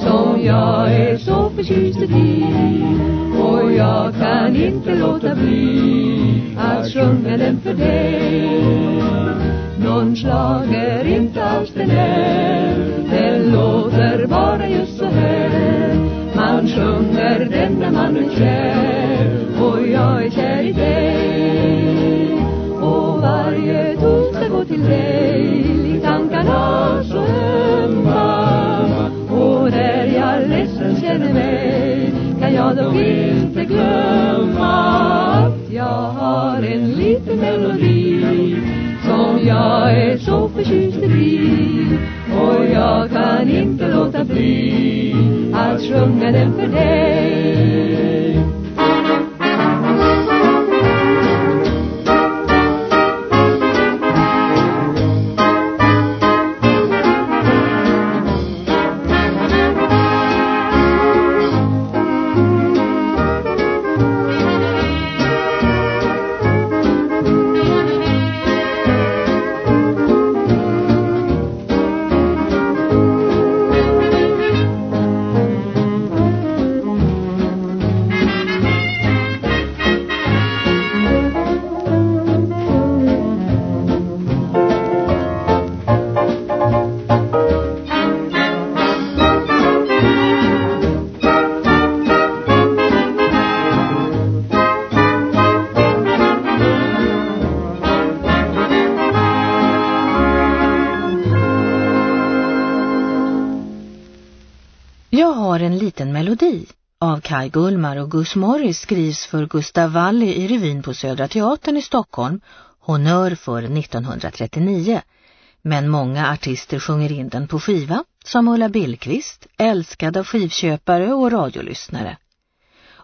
som jag är så förtjust i och jag kan inte låta bli att sjunga den för dig. Någon slager inte alls den är Den låter bara just så här. Man sjunger den när man är kär Jag dock inte glömma Att jag har en liten melodi som jag är så förtjust i. Och jag kan inte låta bli att sjunga den för dig. Jag har en liten melodi av Kai Gullmar och Gus Morris skrivs för Gustav Walli i revyn på Södra Teatern i Stockholm, honör för 1939. Men många artister sjunger in den på skiva, som Ulla Billqvist, älskad av skivköpare och radiolyssnare.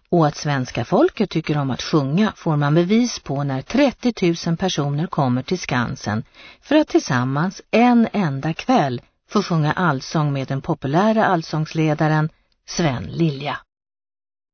Och att svenska folket tycker om att sjunga får man bevis på när 30 000 personer kommer till Skansen för att tillsammans en enda kväll få sjunga allsång med den populära allsångsledaren Sven Lilja.